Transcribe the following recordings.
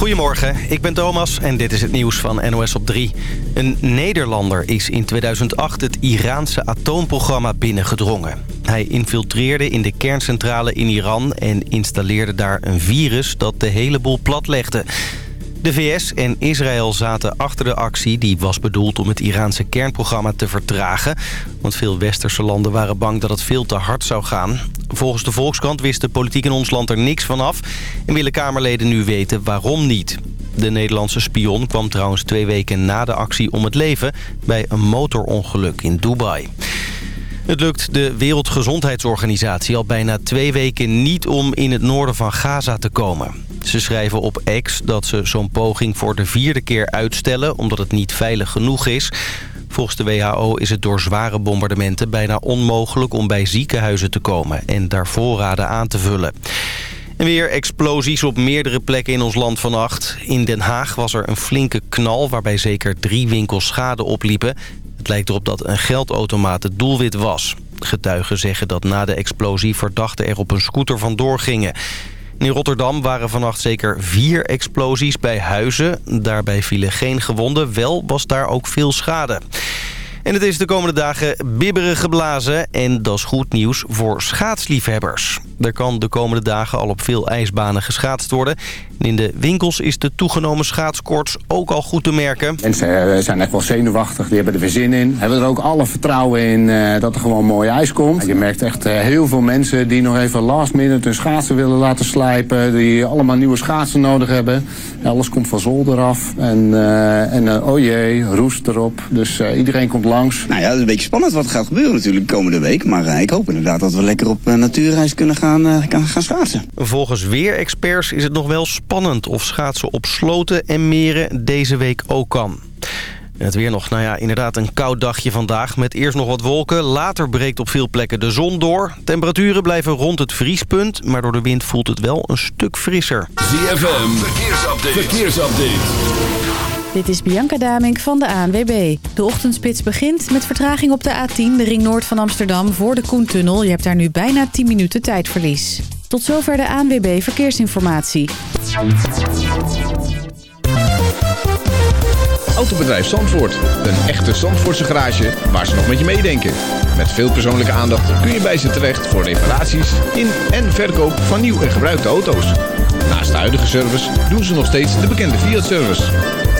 Goedemorgen, ik ben Thomas en dit is het nieuws van NOS op 3. Een Nederlander is in 2008 het Iraanse atoomprogramma binnengedrongen. Hij infiltreerde in de kerncentrale in Iran en installeerde daar een virus dat de hele boel platlegde. De VS en Israël zaten achter de actie die was bedoeld om het Iraanse kernprogramma te vertragen. Want veel westerse landen waren bang dat het veel te hard zou gaan. Volgens de Volkskrant wist de politiek in ons land er niks van af. En willen Kamerleden nu weten waarom niet. De Nederlandse spion kwam trouwens twee weken na de actie om het leven... bij een motorongeluk in Dubai. Het lukt de Wereldgezondheidsorganisatie al bijna twee weken niet om in het noorden van Gaza te komen. Ze schrijven op X dat ze zo'n poging voor de vierde keer uitstellen... omdat het niet veilig genoeg is. Volgens de WHO is het door zware bombardementen bijna onmogelijk om bij ziekenhuizen te komen... en daar voorraden aan te vullen. En weer explosies op meerdere plekken in ons land vannacht. In Den Haag was er een flinke knal waarbij zeker drie winkels schade opliepen. Het lijkt erop dat een geldautomaat het doelwit was. Getuigen zeggen dat na de explosie verdachten er op een scooter vandoor gingen. In Rotterdam waren vannacht zeker vier explosies bij huizen. Daarbij vielen geen gewonden, wel was daar ook veel schade. En het is de komende dagen bibberen geblazen. En dat is goed nieuws voor schaatsliefhebbers. Er kan de komende dagen al op veel ijsbanen geschaatst worden. En in de winkels is de toegenomen schaatskoorts ook al goed te merken. Mensen eh, zijn echt wel zenuwachtig, die hebben er weer zin in. Hebben er ook alle vertrouwen in uh, dat er gewoon mooi ijs komt. Je merkt echt uh, heel veel mensen die nog even last minute hun schaatsen willen laten slijpen. Die allemaal nieuwe schaatsen nodig hebben. Alles komt van zolder af. En, en oh jee, roest erop. Dus iedereen komt langs. Nou ja, het is een beetje spannend wat gaat gebeuren natuurlijk de komende week. Maar ik hoop inderdaad dat we lekker op natuurreis kunnen gaan, gaan, gaan schaatsen. Volgens weerexperts is het nog wel spannend spannend of schaatsen op sloten en meren deze week ook kan. En het weer nog, nou ja, inderdaad een koud dagje vandaag... met eerst nog wat wolken. Later breekt op veel plekken de zon door. Temperaturen blijven rond het vriespunt... maar door de wind voelt het wel een stuk frisser. ZFM, verkeersupdate. verkeersupdate. Dit is Bianca Damink van de ANWB. De ochtendspits begint met vertraging op de A10, de ring noord van Amsterdam... voor de Koentunnel. Je hebt daar nu bijna 10 minuten tijdverlies. Tot zover de ANWB Verkeersinformatie. Autobedrijf Zandvoort. Een echte Zandvoortse garage waar ze nog met je meedenken. Met veel persoonlijke aandacht kun je bij ze terecht voor reparaties in en verkoop van nieuw en gebruikte auto's. Naast de huidige service doen ze nog steeds de bekende Fiat-service.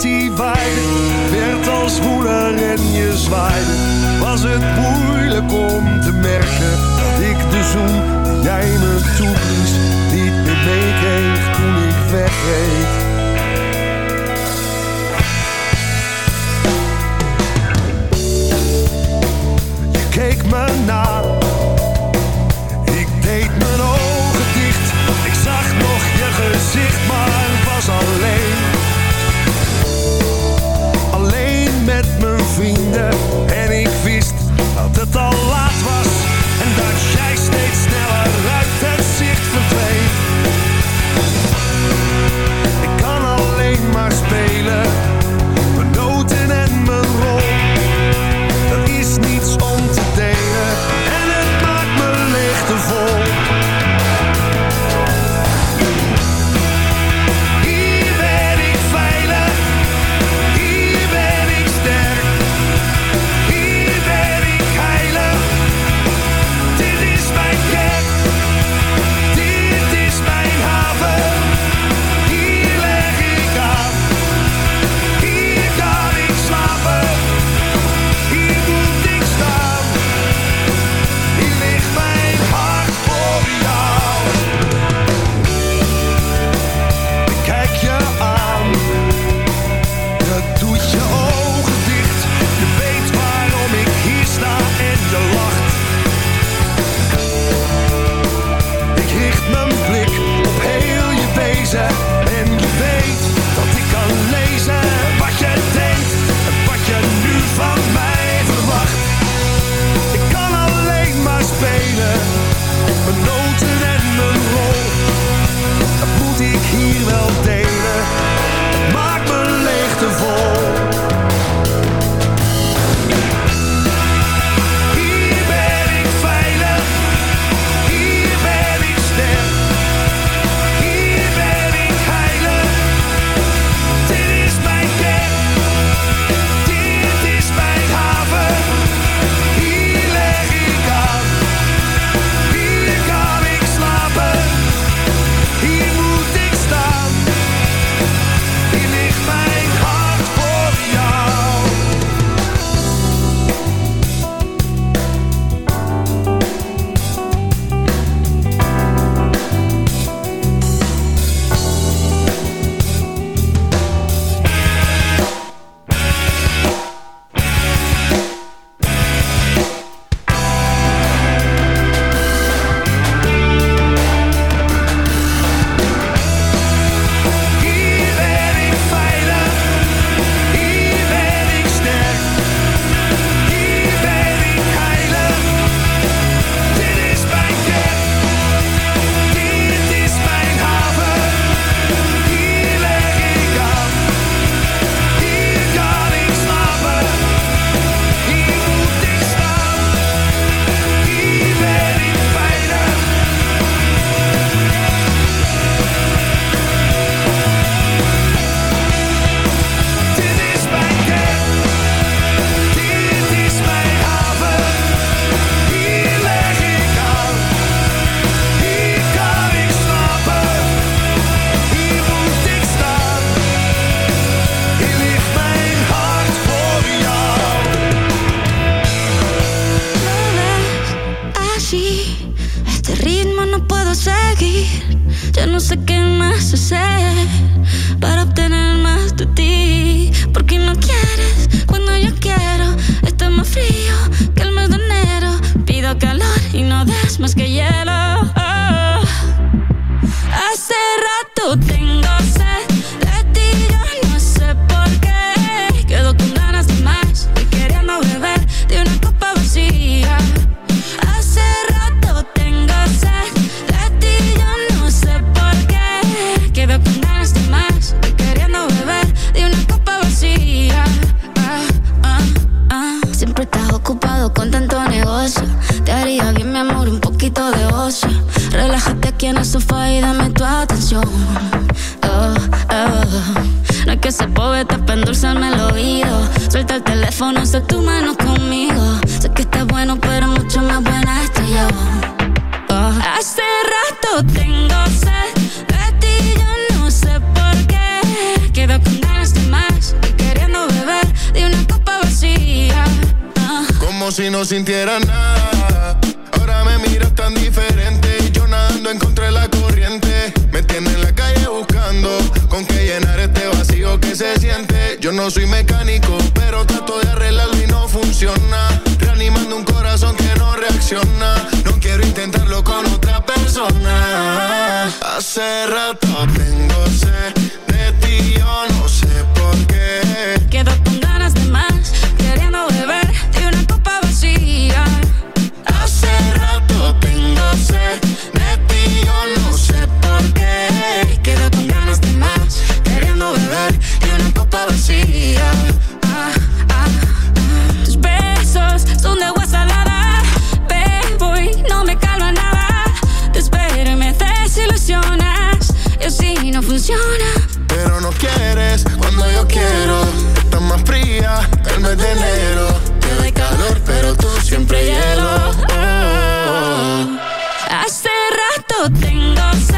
die waaide, werd als woeler en je zwaaide. Was het moeilijk om te merken dat ik de zoen jij me toeblies niet meer meekreeg toen ik wegreed. keek me na. Ik deed mijn ogen dicht, ik zag nog je gezicht, tengo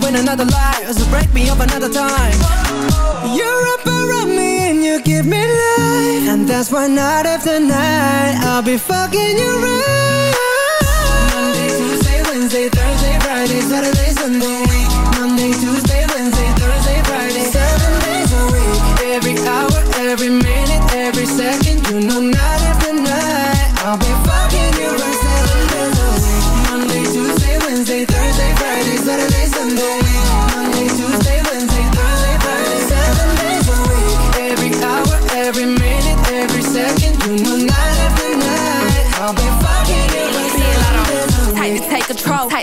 to win another life So break me up another time. You're up around me and you give me life And that's why night after night I'll be fucking you right. Monday, Tuesday, Wednesday, Thursday, Friday, Saturday, Sunday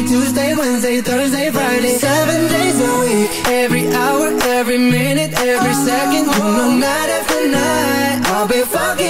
Monday, Tuesday, Wednesday, Thursday, Friday, seven days a week. Every hour, every minute, every second, know, night after night, I'll be fucking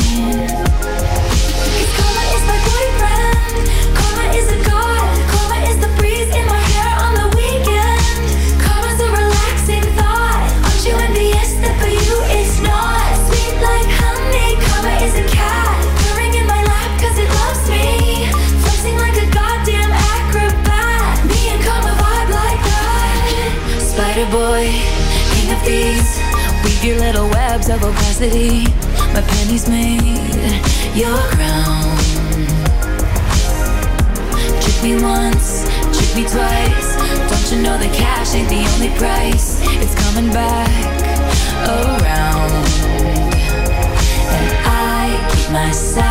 Your little webs of opacity. My panties made your crown. Trick me once, trick me twice. Don't you know the cash ain't the only price? It's coming back around. And I keep my side.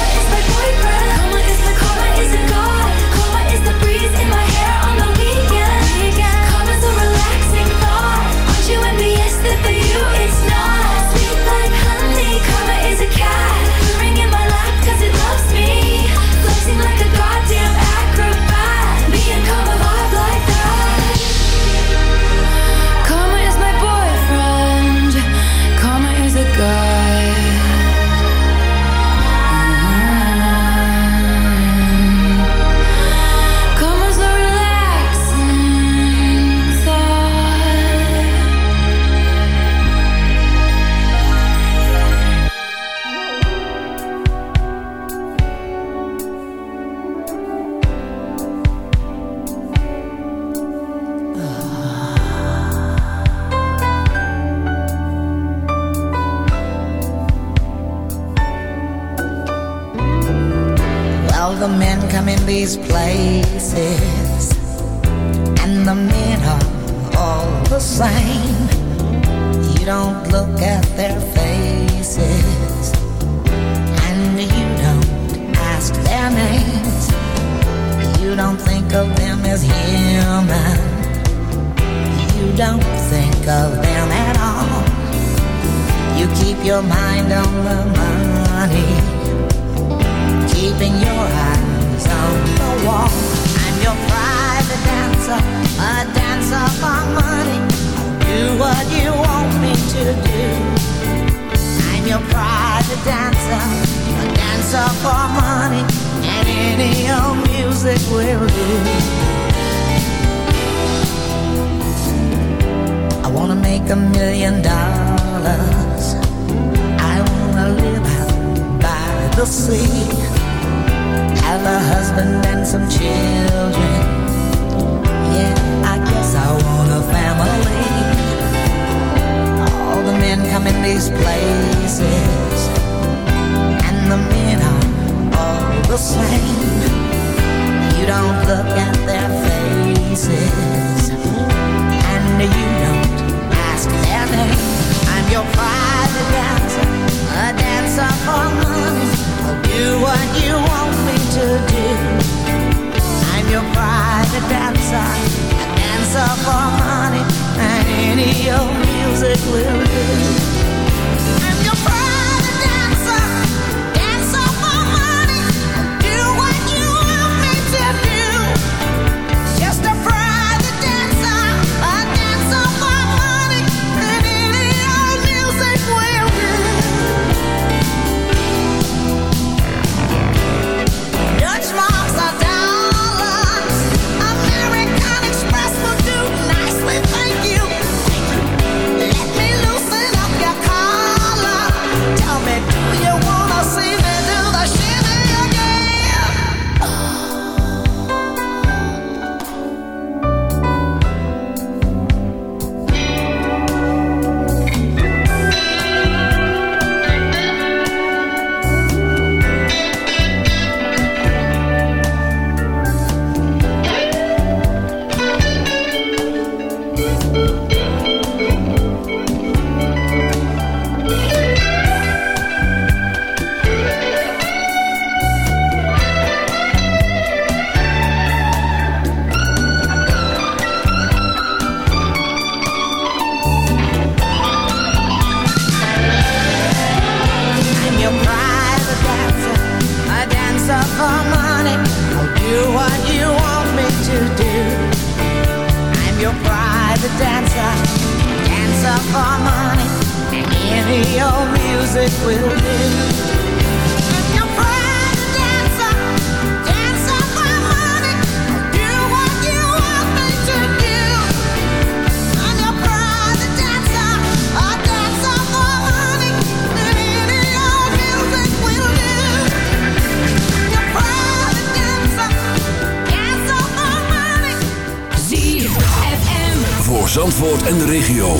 En de regio.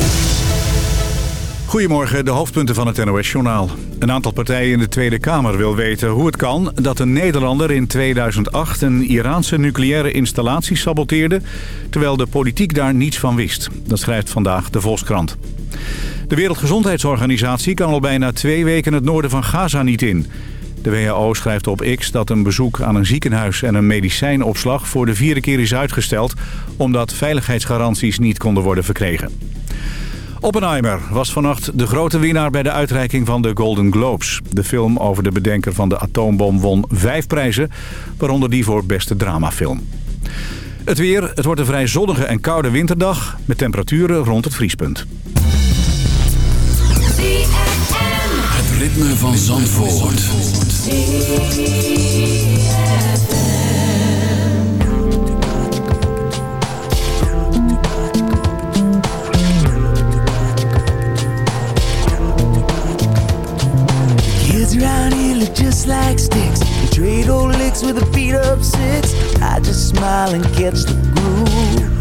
Goedemorgen, de hoofdpunten van het NOS-journaal. Een aantal partijen in de Tweede Kamer wil weten hoe het kan... dat een Nederlander in 2008 een Iraanse nucleaire installatie saboteerde... terwijl de politiek daar niets van wist. Dat schrijft vandaag de Volkskrant. De Wereldgezondheidsorganisatie kan al bijna twee weken het noorden van Gaza niet in. De WHO schrijft op X dat een bezoek aan een ziekenhuis en een medicijnopslag... voor de vierde keer is uitgesteld... omdat veiligheidsgaranties niet konden worden verkregen. Oppenheimer was vannacht de grote winnaar bij de uitreiking van de Golden Globes. De film over de bedenker van de atoombom won vijf prijzen, waaronder die voor beste dramafilm. Het weer, het wordt een vrij zonnige en koude winterdag met temperaturen rond het vriespunt. Ritme van Zandvoort. Here look just like sticks. They trade old licks with a beat up six. I just smile and catch the groove.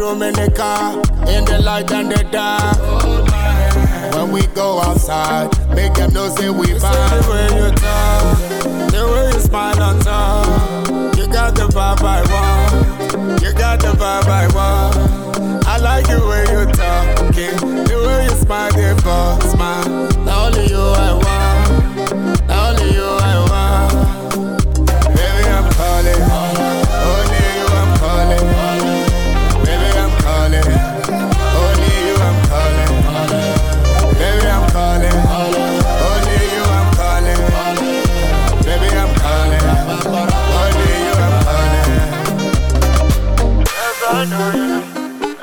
room, in the car, in the light and the dark. Hold my hand. When we go outside, make them know say we bomb. The way you talk, the way you smile on top, you got the vibe I want. You got the vibe I want. I like the way you talking, the way you smile, the first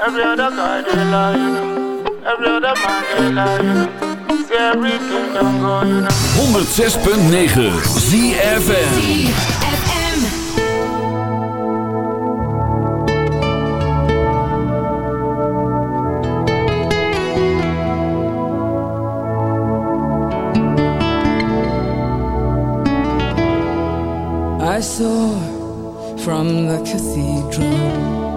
Every other guy they lie, you know. Every other man they lie, you know. See everything don't go, you know. 106.9 ZFM. I saw from the cathedral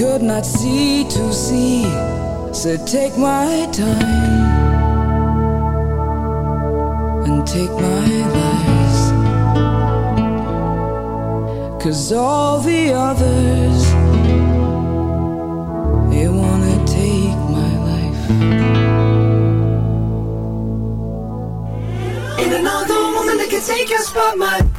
could not see to see, so take my time and take my lies. Cause all the others, they wanna take my life. In another woman that can take your spot, my.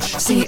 See, all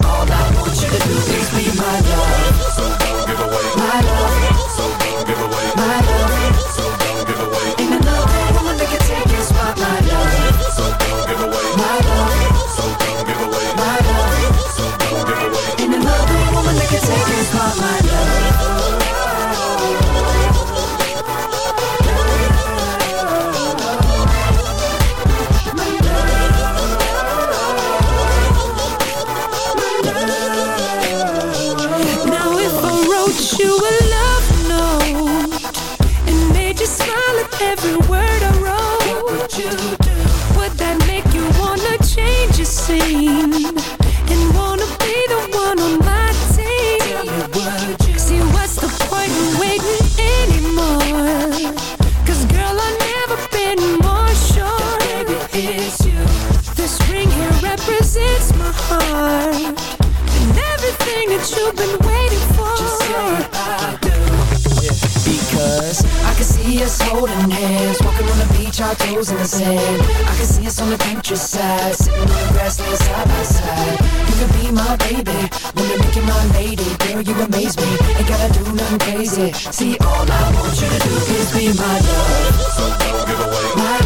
us holding hands, walking on the beach, our toes in the sand. I can see us on the countryside, sitting on the grassland side by side. You could be my baby, me make you my lady. Girl, you amaze me, ain't gotta do nothing crazy. See, all I want you to do is be my love. So don't give away my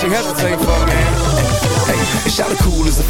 I don't know what she hesitating for, man. And Shot cool as a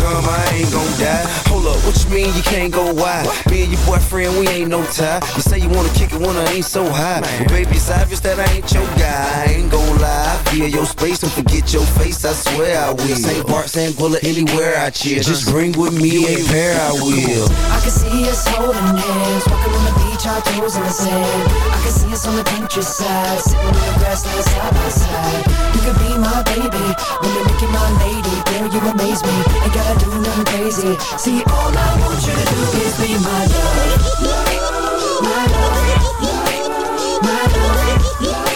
come, I ain't gon' die. Hold up, what you mean you can't go wide? Me and your boyfriend, we ain't no tie. You say you wanna kick it when I ain't so high. But baby, it's obvious that I ain't your guy. I ain't gon' lie. Via your space and forget your face, I swear I will. St. Bart, St. Bullet, anywhere I chill. Just bring with me a pair, I will. I can see us holding hands, walking on the beach, our toes in the sand. I can see us on the countryside, sitting on the grassland side by side. You could be my baby, let me make you my lady. Girl, you amaze me, ain't gotta do nothing crazy. See, all I want you to do is be my love. My love. My love. Ain't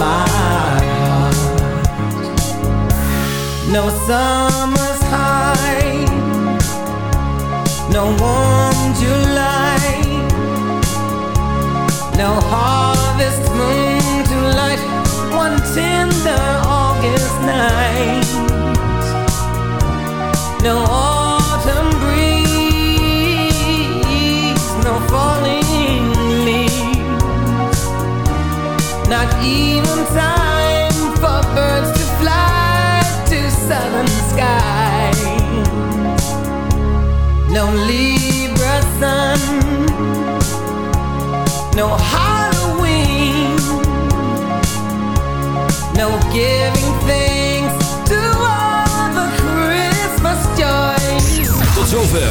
my heart. No summer's high, no warm July, no harvest moon to light one tender August night. No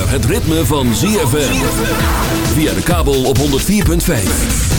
het ritme van ZFM. Via de kabel op 104.5.